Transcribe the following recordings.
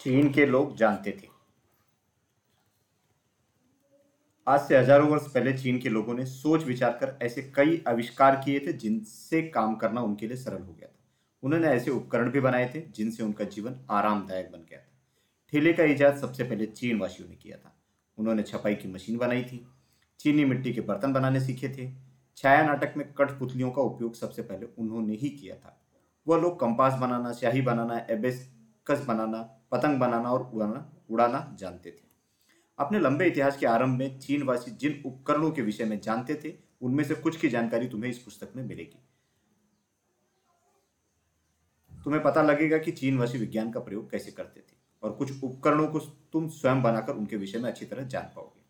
चीन के लोग जानते थे। आज से हज़ारों वर्ष पहले चीन के लोगों ने सोच विचार कर ऐसे कई आविष्कार किए थे जिनसे काम करना उनके लिए सरल हो गया था। उन्होंने ऐसे उपकरण भी बनाए थे जिनसे उनका जीवन आरामदायक बन गया था। ठेले का इजाद सबसे पहले चीन वासियों ने किया था। उन्होंने छपाई की मशीन बनाई थी। चीनी मिट्टी के बर्तन बनाने सीखे थे। छाया नाटक में कठपुतलियों का उपयोग सबसे पहले उन्होंने ही किया था। वह लोग कंपास बनाना, स्याही बनाना एबेस्कस बनाना, पतंग बनाना और उड़ाना उड़ाना जानते थे। अपने लंबे इतिहास के आरंभ में चीनवासी जिन उपकरणों के विषय में जानते थे, उनमें से कुछ की जानकारी तुम्हें इस पुस्तक में मिलेगी। तुम्हें पता लगेगा कि चीनवासी विज्ञान का प्रयोग कैसे करते थे और कुछ उपकरणों को तुम स्वयं बनाकर उनके विषय में अच्छी तरह जान पाओगे।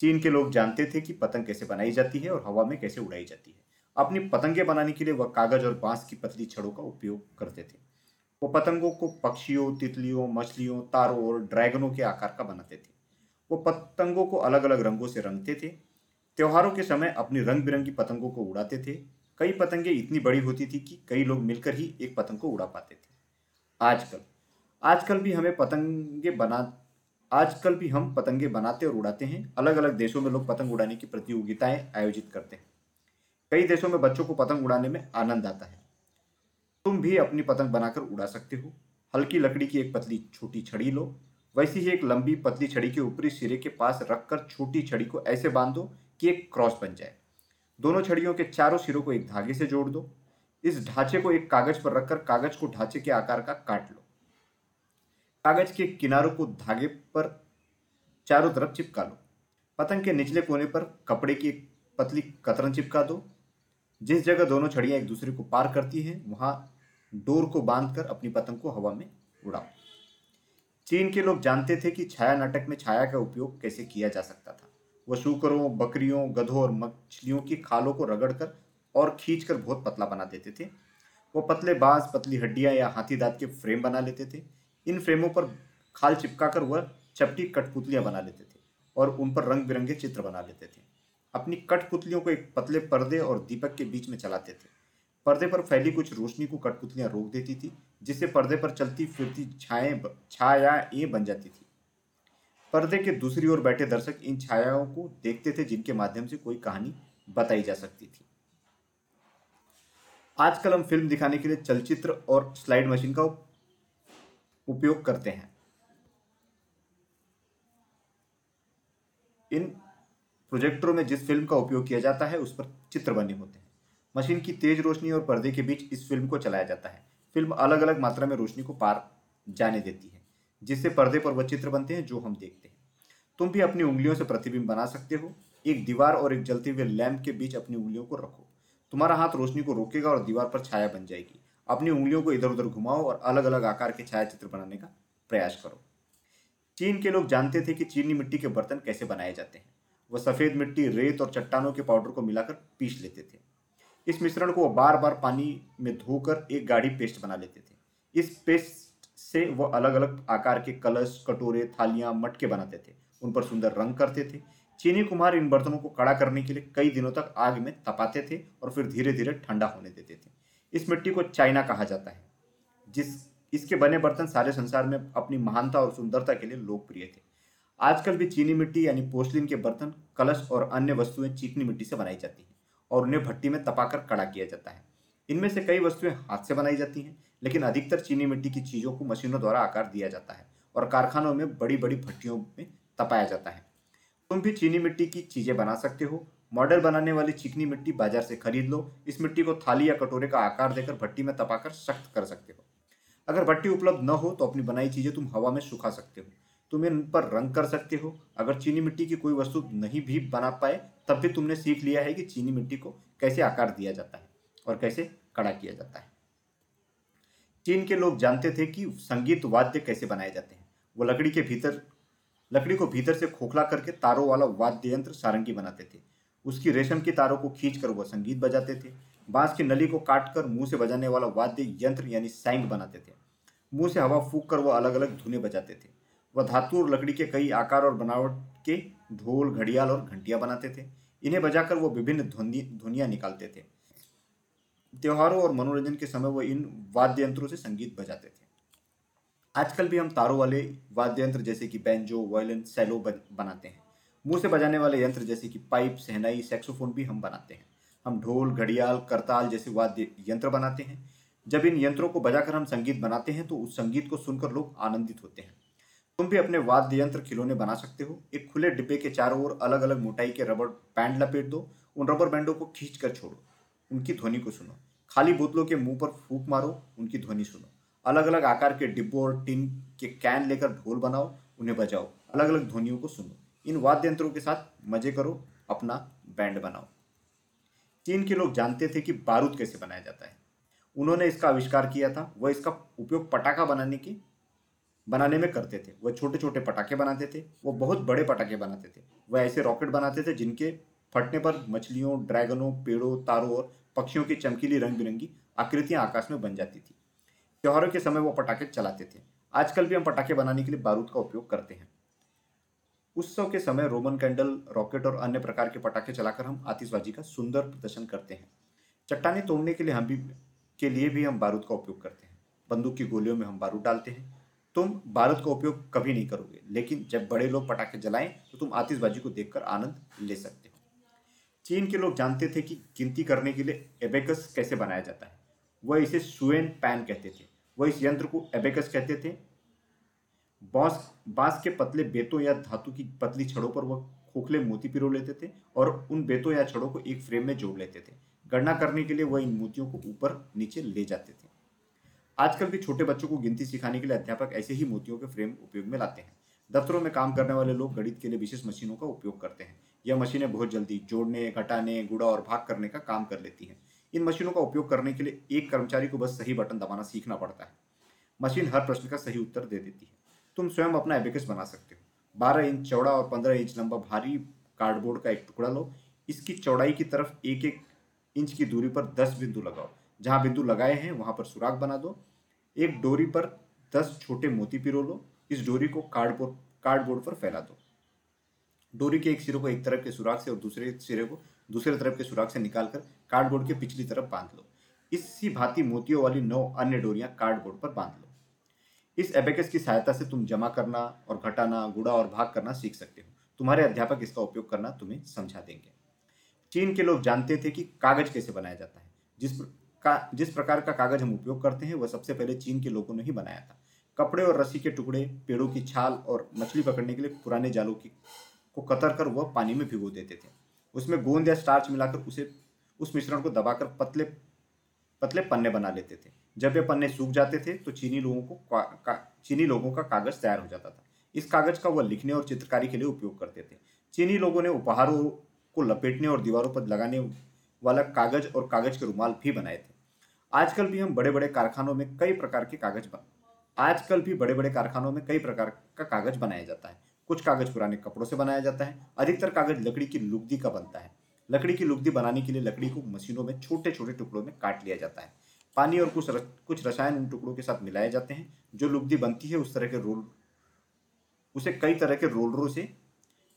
चीन के लोग जानते थे कि पतंग कैसे बनाई जाती है और हवा में कैसे उड़ाई जाती है। अपनी पतंगे बनाने के लिए वह कागज़ और बाँस की पतली छड़ों का उपयोग करते थे। वो पतंगों को पक्षियों, तितलियों, मछलियों, तारों और ड्रैगनों के आकार का बनाते थे। वो पतंगों को अलग अलग रंगों से रंगते थे। त्योहारों के समय अपनी रंग बिरंगी पतंगों को उड़ाते थे। कई पतंगे इतनी बड़ी होती थी कि कई लोग मिलकर ही एक पतंग को उड़ा पाते थे। आजकल आजकल भी हमें पतंगे बना, आजकल भी हम पतंगे बनाते और उड़ाते हैं। अलग अलग देशों में लोग पतंग उड़ाने की प्रतियोगिताएँ आयोजित करते हैं। कई देशों में बच्चों को पतंग उड़ाने में आनंद आता है। तुम भी अपनी पतंग बनाकर उड़ा सकते हो। हल्की लकड़ी की एक पतली छोटी छड़ी लो। वैसी ही एक लंबी पतली छड़ी के ऊपरी सिरे के पास रखकर छोटी छड़ी को ऐसे बाँध दो कि एक क्रॉस बन जाए। दोनों छड़ियों के चारों सिरों को एक धागे से जोड़ दो। इस ढांचे को एक कागज़ पर रखकर कागज़ को ढांचे के आकार का काट लो। कागज़ के किनारों को धागे पर चारों तरफ़ चिपका लो। पतंग के निचले कोने पर कपड़े की एक पतली कतरन चिपका दो। जिस जगह दोनों छड़ियाँ एक दूसरे को पार करती हैं, वहाँ डोर को बांधकर अपनी पतंग को हवा में उड़ाओ। चीन के लोग जानते थे कि छाया नाटक में छाया का उपयोग कैसे किया जा सकता था। वह शुकरों बकरियों, गधों और मछलियों की खालों को रगड़कर और खींचकर बहुत पतला बना देते थे। वो पतले बाँस पतली हड्डियाँ या हाथी दांत के फ्रेम बना लेते थे। इन फ्रेमों पर खाल चिपकाकर वह चपटी कठपुतलियाँ बना लेते थे और उन पर रंग बिरंगे चित्र बना लेते थे। अपनी कठपुतलियों को एक पतले पर्दे और दीपक के बीच में चलाते थे। पर्दे पर फैली कुछ रोशनी को कठपुतलियाँ रोक देती थी, जिससे पर्दे पर चलती फिरती छाए छायाएँ बन जाती थी। पर्दे के दूसरी ओर बैठे दर्शक इन छायाओं को देखते थे, जिनके माध्यम से कोई कहानी बताई जा सकती थी। आजकल हम फ़िल्म दिखाने के लिए चलचित्र और स्लाइड मशीन का उपयोग करते हैं। इन प्रोजेक्टरों में जिस फ़िल्म का उपयोग किया जाता है, उस पर चित्र बने होते हैं। मशीन की तेज रोशनी और पर्दे के बीच इस फ़िल्म को चलाया जाता है। फ़िल्म अलग अलग मात्रा में रोशनी को पार जाने देती है, जिससे पर्दे पर वह चित्र बनते हैं जो हम देखते हैं। तुम भी अपनी उंगलियों से प्रतिबिंब बना सकते हो। एक दीवार और एक जलते हुए लैम्प के बीच अपनी उंगलियों को रखो। तुम्हारा हाथ रोशनी को रोकेगा और दीवार पर छाया बन जाएगी। अपनी उंगलियों को इधर उधर घुमाओ और अलग अलग आकार के छाया चित्र बनाने का प्रयास करो। चीन के लोग जानते थे कि चीनी मिट्टी के बर्तन कैसे बनाए जाते हैं। वह सफ़ेद मिट्टी, रेत और चट्टानों के पाउडर को मिलाकर पीस लेते थे। इस मिश्रण को बार बार पानी में धोकर एक गाढ़ी पेस्ट बना लेते थे। इस पेस्ट से वह अलग अलग आकार के कलश, कटोरे, थालियाँ, मटके बनाते थे। उन पर सुंदर रंग करते थे। चीनी कुमार इन बर्तनों को कड़ा करने के लिए कई दिनों तक आग में तपाते थे और फिर धीरे धीरे ठंडा होने देते थे। इस मिट्टी को चाइना कहा जाता है, जिस, इसके बने बर्तन सारे संसार में अपनी महानता और सुंदरता के लिए लोकप्रिय थे। आजकल भी चीनी मिट्टी यानी पोस्लिन के बर्तन, कलश और अन्य वस्तुएँ चीकनी मिट्टी से बनाई जाती हैं। और उन्हें भट्टी में तपाकर कड़ा किया जाता है। इनमें से कई वस्तुएँ हाथ से बनाई जाती हैं, लेकिन अधिकतर चीनी मिट्टी की चीज़ों को मशीनों द्वारा आकार दिया जाता है और कारखानों में बड़ी बड़ी भट्टियों में तपाया जाता है। तुम भी चीनी मिट्टी की चीज़ें बना सकते हो। मॉडल बनाने वाली चिकनी मिट्टी बाज़ार से खरीद लो। इस मिट्टी को थाली या कटोरे का आकार देकर भट्टी में तपाकर सख्त कर सकते हो। अगर भट्टी उपलब्ध न हो तो अपनी बनाई चीज़ें तुम हवा में सुखा सकते हो। तुम इन पर रंग कर सकते हो। अगर चीनी मिट्टी की कोई वस्तु नहीं भी बना पाए, तब भी तुमने सीख लिया है कि चीनी मिट्टी को कैसे आकार दिया जाता है और कैसे कड़ा किया जाता है। चीन के लोग जानते थे कि संगीत वाद्य कैसे बनाए जाते हैं। वो लकड़ी के भीतर, लकड़ी को भीतर से खोखला करके तारों वाला वाद्य यंत्र सारंगी बनाते थे। उसकी रेशम की तारों को खींचकर वह संगीत बजाते थे। बाँस की नली को काटकर मुँह से बजाने वाला वाद्य यंत्र यानी सैंग बनाते थे। मुँह से हवा फूक कर वह अलग अलग धुने बजाते थे। वह धातु और लकड़ी के कई आकार और बनावट के ढोल, घड़ियाल और घंटियाँ बनाते थे। इन्हें बजाकर वो विभिन्न ध्वनि, ध्वनियाँ निकालते थे। त्योहारों और मनोरंजन के समय वो इन वाद्य यंत्रों से संगीत बजाते थे। आजकल भी हम तारों वाले वाद्य यंत्र जैसे कि बैंजो, वायलिन, सेलो बनाते हैं। मुँह से बजाने वाले यंत्र जैसे कि पाइप, सहनाई, सेक्सोफोन भी हम बनाते हैं। हम ढोल, घड़ियाल, करताल जैसे वाद्य यंत्र बनाते हैं। जब इन यंत्रों को बजाकर हम संगीत बनाते हैं तो उस संगीत को सुनकर लोग आनंदित होते हैं। तुम भी अपने वाद्य यंत्र खिलौने बना सकते हो। एक खुले डिब्बे के चारों ओर अलग अलग मोटाई के रबर बैंड लपेट दो। उन रबर बैंडों को खींच कर छोड़ो। उनकी ध्वनि को सुनो। खाली बोतलों के मुँह पर फूक मारो। उनकी ध्वनि सुनो। अलग अलग आकार के डिब्बों और टिन के कैन लेकर ढोल बनाओ। उन्हें बजाओ। अलग अलग ध्वनियों को सुनो। इन वाद्य यंत्रों के साथ मज़े करो। अपना बैंड बनाओ। चीन के लोग जानते थे कि बारूद कैसे बनाया जाता है। उन्होंने इसका आविष्कार किया था। वह इसका उपयोग पटाखा बनाने की बनाने में करते थे। वह छोटे छोटे पटाखे बनाते थे, वो बहुत बड़े पटाखे बनाते थे। वह ऐसे रॉकेट बनाते थे जिनके फटने पर मछलियों, ड्रैगनों, पेड़ों, तारों और पक्षियों की चमकीली रंग बिरंगी आकृतियाँ आकाश में बन जाती थी। त्योहारों के समय वो पटाखे चलाते थे। आजकल भी हम पटाखे बनाने के लिए बारूद का उपयोग करते हैं। उत्सव के समय रोमन कैंडल, रॉकेट और अन्य प्रकार के पटाखे चलाकर हम आतिशबाजी का सुंदर प्रदर्शन करते हैं। चट्टाने तोड़ने के लिए हम भी, के लिए भी हम बारूद का उपयोग करते हैं। बंदूक की गोलियों में हम बारूद डालते हैं। तुम बारूद का उपयोग कभी नहीं करोगे, लेकिन जब बड़े लोग पटाखे जलाएँ तो तुम आतिशबाजी को देखकर आनंद ले सकते हो। चीन के लोग जानते थे कि गिनती करने के लिए एबेकस कैसे बनाया जाता है। वह इसे सुएन पैन कहते थे। वह इस यंत्र को एबेकस कहते थे। बाँस बाँस के पतले बेतों या धातु की पतली छड़ों पर वह खोखले मोती पिरो लेते थे और उन बेतों या छड़ों को एक फ्रेम में जोड़ लेते थे। गणना करने के लिए वह इन मोतियों को ऊपर नीचे ले जाते थे। आजकल भी छोटे बच्चों को गिनती सिखाने के लिए अध्यापक ऐसे ही मोतियों के फ्रेम उपयोग में लाते हैं। दफ्तरों में काम करने वाले लोग गणित के लिए विशेष मशीनों का उपयोग करते हैं। यह मशीनें बहुत जल्दी जोड़ने, घटाने गुड़ा और भाग करने का काम कर लेती हैं। इन मशीनों का उपयोग करने के लिए एक कर्मचारी को बस सही बटन दबाना सीखना पड़ता है। मशीन हर प्रश्न का सही उत्तर दे देती है। तुम स्वयं अपना एबिकस बना सकते हो। बारह इंच चौड़ा और पंद्रह इंच लंबा भारी कार्डबोर्ड का एक टुकड़ा लो। इसकी चौड़ाई की तरफ़ एक एक इंच की दूरी पर दस बिंदु लगाओ। जहाँ बिंदु लगाए हैं, वहाँ पर सुराग बना दो। एक डोरी पर दस छोटे मोती पिरो लो। इस डोरी को कार्डबोर्ड कार्डबोर्ड पर फैला दो। डोरी के एक सिरे को एक तरफ़ के सुराग से और दूसरे सिरे को, दूसरे तरफ़ के सुराग से निकालकर कार्डबोर्ड के पिछली तरफ़ बाँध लो। इसी भांति मोतियों वाली नौ अन्य डोरियाँ कार्डबोर्ड पर बाँध लो। इस एबेकस की सहायता से तुम जमा करना और घटाना, गुड़ा और भाग करना सीख सकते हो। तुम्हारे अध्यापक इसका उपयोग करना तुम्हें समझा देंगे। चीन के लोग जानते थे कि कागज़ कैसे बनाया जाता है, जिस का जिस प्रकार का कागज़ हम उपयोग करते हैं वह सबसे पहले चीन के लोगों ने ही बनाया था। कपड़े और रस्सी के टुकड़े पेड़ों की छाल और मछली पकड़ने के लिए पुराने जालों की को कतर कर वह पानी में भिगो देते थे। उसमें गोंद या स्टार्च मिलाकर उसे उस मिश्रण को दबाकर पतले पतले पन्ने बना लेते थे। जब ये पन्ने सूख जाते थे तो चीनी लोगों को का, का, चीनी लोगों का कागज़ तैयार हो जाता था। इस कागज़ का वह लिखने और चित्रकारी के लिए उपयोग करते थे। चीनी लोगों ने उपहारों को लपेटने और दीवारों पर लगाने वाला कागज़ और कागज़ के रुमाल भी बनाए थे। आजकल भी हम बड़े बड़े कारखानों में कई प्रकार के कागज़ बन, आजकल भी बड़े बड़े कारखानों में कई प्रकार का कागज़ बनाया जाता है। कुछ कागज़ पुराने कपड़ों से बनाया जाता है, अधिकतर कागज़ लकड़ी की लुगदी का बनता है। लकड़ी की लुगदी बनाने के लिए लकड़ी को मशीनों में छोटे छोटे टुकड़ों में काट लिया जाता है। पानी और कुछ कुछ रसायन उन टुकड़ों के साथ मिलाए जाते हैं, जो लुगदी बनती है उस तरह के रोल, उसे कई तरह के रोलरों से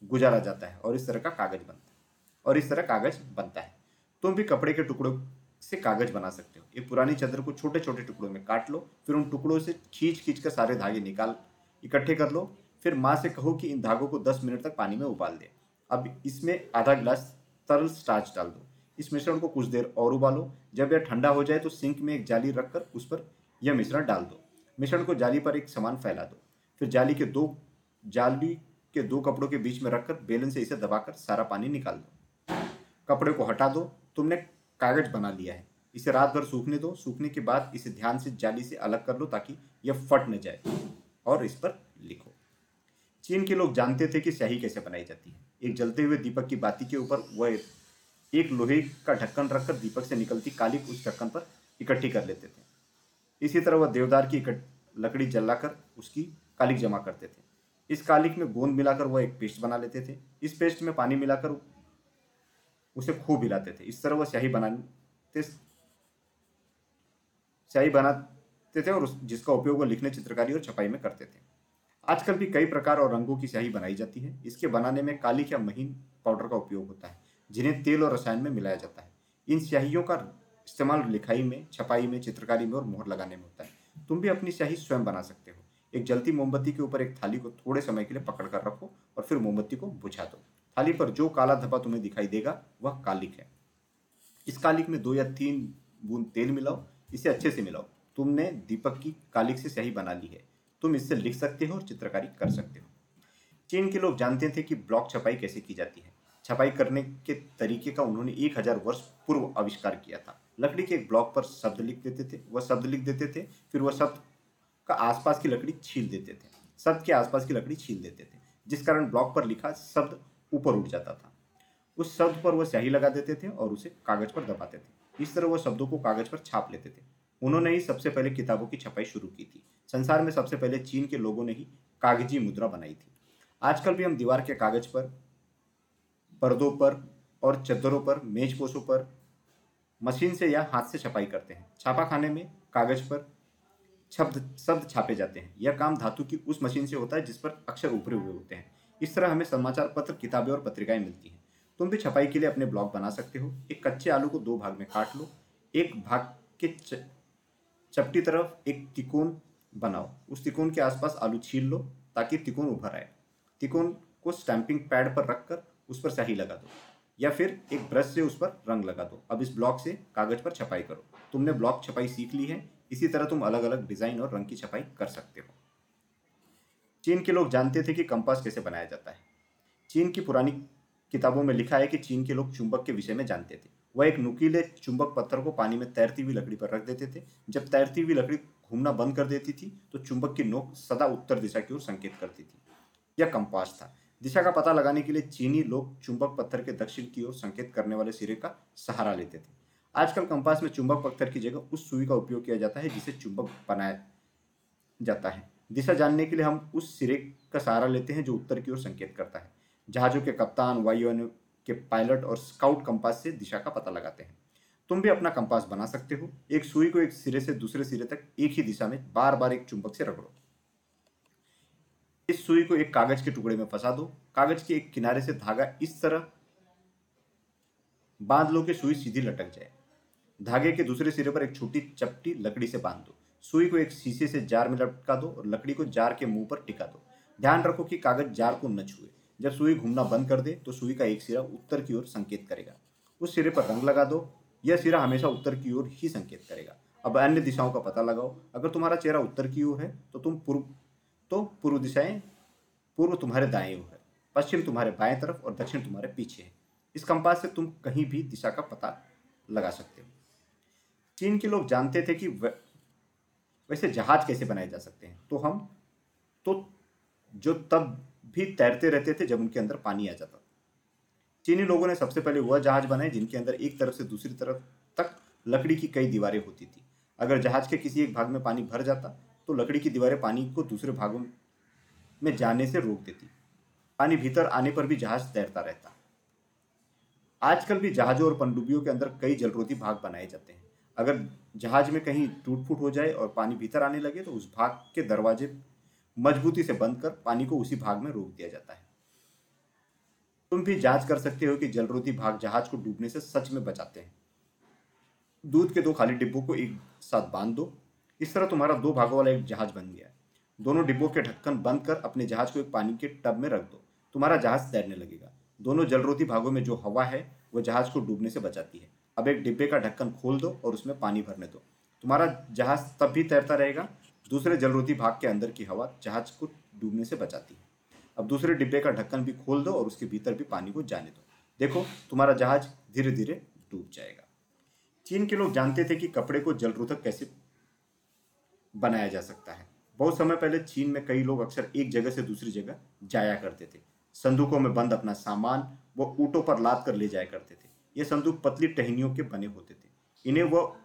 गुजारा जाता है और इस तरह का कागज़ बनता है, और इस तरह कागज़ बनता है। तुम भी कपड़े के टुकड़ों से कागज़ बना सकते हो। एक पुरानी चादर को छोटे छोटे टुकड़ों में काट लो, फिर उन टुकड़ों से खींच खींच कर सारे धागे निकाल, इकट्ठे कर लो, फिर माँ से कहो कि इन धागों को दस मिनट तक पानी में उबाल दे। अब इसमें आधा गिलास तरल स्टार्च डाल दो। इस मिश्रण को कुछ देर और उबालो। जब यह ठंडा हो जाए तो सिंक में एक जाली रखकर उस पर यह मिश्रण डाल दो। मिश्रण को जाली पर एक समान फैला दो। फिर जाली के दो, जाली के दो कपड़ों के बीच में रखकर बेलन से इसे दबाकर सारा पानी निकाल दो। कपड़े को हटा दो। तुमने कागज़ बना लिया है। इसे रात भर सूखने दो। सूखने के बाद इसे ध्यान से, जाली से अलग कर लो ताकि यह फट न जाए और इस पर लिखो। चीन के लोग जानते थे कि स्याही कैसे बनाई जाती है। एक जलते हुए दीपक की बाती के ऊपर वह एक लोहे का ढक्कन रखकर दीपक से निकलती कालिक उस ढक्कन पर इकट्ठी कर लेते थे। इसी तरह वह देवदार की लकड़ी जलाकर उसकी कालिक जमा करते थे। इस कालिक में गोंद मिलाकर वह एक पेस्ट बना लेते थे। इस पेस्ट में पानी मिलाकर उसे खूब हिलाते थे। इस तरह वह स्याही बनाते स्याही बनाते थे और जिसका उपयोग वह लिखने, चित्रकारी और छपाई में करते थे। आजकल भी कई प्रकार और रंगों की स्याही बनाई जाती है। इसके बनाने में कालिक या महीन पाउडर का उपयोग होता है, जिन्हें तेल और रसायन में मिलाया जाता है। इन स्याहियों का इस्तेमाल लिखाई में, छपाई में, चित्रकारी में और मोहर लगाने में होता है। तुम भी अपनी स्याही स्वयं बना सकते हो। एक जलती मोमबत्ती के ऊपर एक थाली को थोड़े समय के लिए पकड़ कर रखो और फिर मोमबत्ती को बुझा दो। थाली पर जो काला धब्बा तुम्हें दिखाई देगा, वह कालिक है। इस कालिक में दो या तीन बूंद तेल मिलाओ, इसे अच्छे से मिलाओ। तुमने दीपक की कालिक से स्याही बना ली है। तुम इससे लिख सकते हो और चित्रकारी कर सकते हो। चीन के लोग जानते थे कि ब्लॉक छपाई कैसे की जाती है। छपाई करने के तरीके का उन्होंने एक हज़ार वर्ष पूर्व आविष्कार किया था। लकड़ी के एक ब्लॉक पर शब्द लिख देते थे। वह शब्द लिख देते थे, फिर वह शब्द का आसपास की लकड़ी छील देते थे। शब्द के आसपास की लकड़ी छील देते थे। जिस कारण ब्लॉक पर लिखा शब्द ऊपर उठ जाता था। उस शब्द पर वह स्याही लगा देते थे और उसे कागज़ पर दबाते थे। इस तरह वह शब्दों को कागज़ पर छाप लेते थे। उन्होंने ही सबसे पहले किताबों की छपाई शुरू की थी। संसार में सबसे पहले चीन के लोगों ने ही कागज़ी मुद्रा बनाई थी। आजकल भी हम दीवार के कागज़ पर, पर्दों पर और चद्दरों पर, मेजपोशों पर, मशीन से या हाथ से छपाई करते हैं। छापा खाने में कागज़ पर शब्द शब्द छापे जाते हैं। यह काम धातु की उस मशीन से होता है जिस पर अक्षर ऊपरे हुए होते हैं। इस तरह हमें समाचार पत्र, किताबें और पत्रिकाएँ मिलती हैं। तुम भी छपाई के लिए अपने ब्लॉग बना सकते हो। एक कच्चे आलू को दो भाग में काट लो। एक भाग के च... चपटी तरफ़ एक तिकोन बनाओ। उस तिकोन के आसपास आलू छील लो ताकि तिकोन उभर आए। तिकोन को स्टैंपिंग पैड पर रखकर उस पर सही लगा दो या फिर एक ब्रश से उस पर रंग लगा दो। अब इस ब्लॉक से कागज़ पर छपाई करो। तुमने ब्लॉक छपाई सीख ली है। इसी तरह तुम अलग अलग डिज़ाइन और रंग की छपाई कर सकते हो। चीन के लोग जानते थे कि कंपास कैसे बनाया जाता है। चीन की पुरानी किताबों में लिखा है कि चीन के लोग चुंबक के विषय में जानते थे। वह एक नुकीले चुंबक पत्थर को पानी में तैरती हुई लकड़ी पर रख देते थे। जब तैरती हुई लकड़ी घूमना बंद कर देती थी तो चुंबक की नोक सदा उत्तर दिशा की ओर संकेत करती थी। यह कंपास था। दिशा का पता लगाने के लिए चीनी लोग चुंबक पत्थर के दक्षिण की ओर संकेत करने वाले सिरे का सहारा लेते थे। आजकल कंपास में चुंबक पत्थर की जगह उस सुई का उपयोग किया जाता है, जिसे चुंबक बनाया जाता है। दिशा जानने के लिए हम उस सिरे का सहारा लेते हैं जो उत्तर की ओर संकेत करता है। जहाजों के कप्तान, वायुयानों के पायलट और स्काउट कंपास से दिशा का पता लगाते हैं। तुम भी अपना कंपास बना सकते हो। एक सुई को एक सिरे से दूसरे सिरे तक एक ही दिशा में बार बार एक चुंबक से रगड़ो। इस सुई को एक कागज़ के टुकड़े में फंसा दो। कागज़ के एक किनारे से धागा इस तरह बाँध लो कि सुई सीधी लटक जाए। धागे के दूसरे सिरे पर एक छोटी चपटी लकड़ी से बाँध दो। सुई को एक शीशे से जार में लटका दो और लकड़ी को जार के मुँह पर टिका दो। ध्यान रखो कि कागज़ जार को न छुए। जब सुई घूमना बंद कर दे तो सुई का एक सिरा उत्तर की ओर संकेत करेगा। उस सिरे पर रंग लगा दो। यह सिरा हमेशा उत्तर की ओर ही संकेत करेगा। अब अन्य दिशाओं का पता लगाओ। अगर तुम्हारा चेहरा उत्तर की ओर है तो तुम पूर्व तो पूर्व दिशाएँ, पूर्व तुम्हारे दाएँ ओर है। पश्चिम तुम्हारे बाएँ तरफ़ और दक्षिण तुम्हारे पीछे है। इस कंपास से तुम कहीं भी दिशा का पता लगा सकते हो। चीन के लोग जानते थे कि वैसे जहाज़ कैसे बनाए जा सकते हैं? तो हम तो जो तब भी तैरते रहते थे जब उनके अंदर पानी आ जाता चीनी लोगों ने सबसे पहले वह जहाज़ बनाए जिनके अंदर एक तरफ़ से दूसरी तरफ़ तक लकड़ी की कई दीवारें होती थी। अगर जहाज़ के किसी एक भाग में पानी भर जाता तो लकड़ी की दीवारें पानी को दूसरे भागों में जाने से रोक देती। पानी भीतर आने पर भी जहाज़ तैरता रहता। आजकल भी जहाजों और पनडुब्बियों के अंदर कई जलरोधी भाग बनाए जाते हैं। अगर जहाज़ में कहीं टूट फूट हो जाए और पानी भीतर आने लगे तो उस भाग के दरवाजे मजबूती से बंद कर पानी को उसी भाग में रोक दिया जाता है। तुम भी जाँच कर सकते हो कि जलरोधी भाग जहाज़ को डूबने से सच में बचाते हैं। दूध के दो खाली डिब्बों को एक साथ बाँध दो। इस तरह तुम्हारा दो भागों वाला एक जहाज़ बन गया दोनों डिब्बों के ढक्कन बंद कर अपने जहाज़ को एक पानी के टब में रख दो। तुम्हारा जहाज़ तैरने लगेगा। दोनों जलरोधी भागों में जो हवा है, वो जहाज़ को डूबने से बचाती है। अब एक डिब्बे का ढक्कन खोल दो और उसमें पानी भरने दो। तुम्हारा जहाज़ तब भी तैरता रहेगा, दूसरे जलरोधी भाग के अंदर की हवा जहाज़ को डूबने से बचाती है। अब दूसरे डिब्बे का ढक्कन भी खोल दो और उसके भीतर भी पानी को जाने दो। देखो, तुम्हारा जहाज़ धीरे धीरे डूब जाएगा। चीन के लोग जानते थे कि कपड़े को जलरोधक कैसे बनाया जा सकता है। बहुत समय पहले चीन में कई लोग अक्सर एक जगह से दूसरी जगह जाया करते थे। संदूकों में बंद अपना सामान, वो ऊँटों पर लाद कर ले जाया करते थे। ये संदूक पतली टहनियों के बने होते थे। इन्हें वह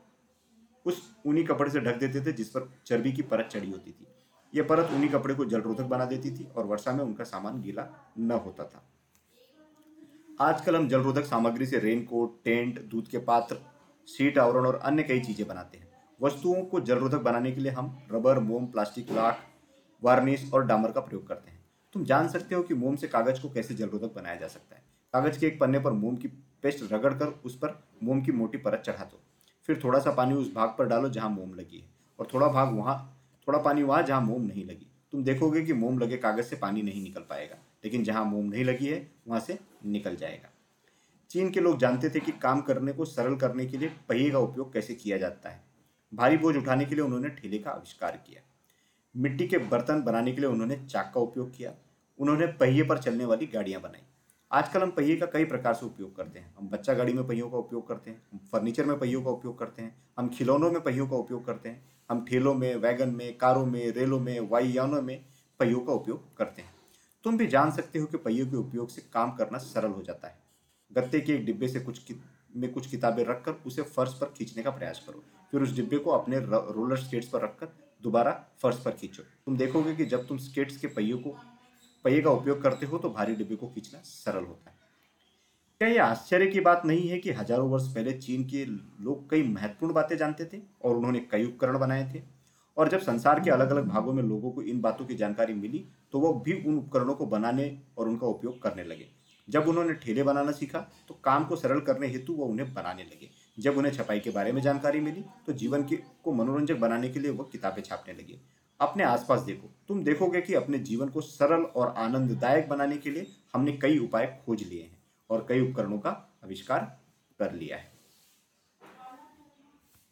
उस ऊनी कपड़े से ढक देते थे, जिस पर चर्बी की परत चढ़ी होती थी। यह परत ऊनी कपड़े को जलरोधक बना देती थी और वर्षा में उनका सामान गीला न होता था। आजकल हम जलरोधक सामग्री से रेनकोट, टेंट, दूध के पात्र सीट आवरण और अन्य कई चीज़ें बनाते हैं। वस्तुओं को जलरोधक बनाने के लिए हम रबर, मोम, प्लास्टिक, लाख, वार्निश और डामर का प्रयोग करते हैं। तुम जान सकते हो कि मोम से कागज़ को कैसे जलरोधक बनाया जा सकता है। कागज़ के एक पन्ने पर मोम की पेस्ट रगड़ कर उस पर मोम की मोटी परत चढ़ा दो। फिर थोड़ा सा पानी उस भाग पर डालो जहाँ मोम लगी है और थोड़ा भाग वहाँ, थोड़ा पानी वहाँ जहाँ मोम नहीं लगी। तुम देखोगे कि मोम लगे कागज़ से पानी नहीं निकल पाएगा, लेकिन जहाँ मोम नहीं लगी है, वहाँ से निकल जाएगा। चीन के लोग जानते थे कि काम करने को सरल करने के लिए पहिए का उपयोग कैसे किया जाता है। भारी बोझ उठाने के लिए उन्होंने ठेले का आविष्कार किया। मिट्टी के बर्तन बनाने के लिए उन्होंने चाक का उपयोग किया। उन्होंने पहिए पर चलने वाली गाड़ियाँ बनाई। आजकल हम पहिए का कई प्रकार से उपयोग करते हैं। हम बच्चा गाड़ी में पहियों का उपयोग करते हैं, हम फर्नीचर में पहियों का उपयोग करते हैं, हम खिलौनों में पहियों का उपयोग करते हैं, हम ठेलों में, वैगन में, कारों में, रेलों में, वायुयानों में पहियों का उपयोग करते हैं। तुम भी जान सकते हो कि पहियों के उपयोग से काम करना सरल हो जाता है। गत्ते के एक डिब्बे से कुछ में कुछ किताबें रखकर उसे फर्श पर खींचने का प्रयास करो। फिर उस डिब्बे को अपने रोलर स्केट्स पर रखकर दोबारा फर्श पर खींचो। तुम देखोगे कि जब तुम स्केट्स के पहियों को पहिए का उपयोग करते हो तो भारी डिब्बे को खींचना सरल होता है। क्या यह आश्चर्य की बात नहीं है कि हज़ारों वर्ष पहले चीन के लोग कई महत्वपूर्ण बातें जानते थे और उन्होंने कई उपकरण बनाए थे? और जब संसार के अलग अलग भागों में लोगों को इन बातों की जानकारी मिली तो वो भी उन उपकरणों को बनाने और उनका उपयोग करने लगे। जब उन्होंने ठेले बनाना सीखा तो काम को सरल करने हेतु वो उन्हें बनाने लगे। जब उन्हें छपाई के बारे में जानकारी मिली तो जीवन के को मनोरंजक बनाने के लिए वो किताबें छापने लगे। अपने आसपास देखो। तुम देखोगे कि अपने जीवन को सरल और आनंददायक बनाने के लिए हमने कई उपाय खोज लिए हैं और कई उपकरणों का आविष्कार कर लिया है।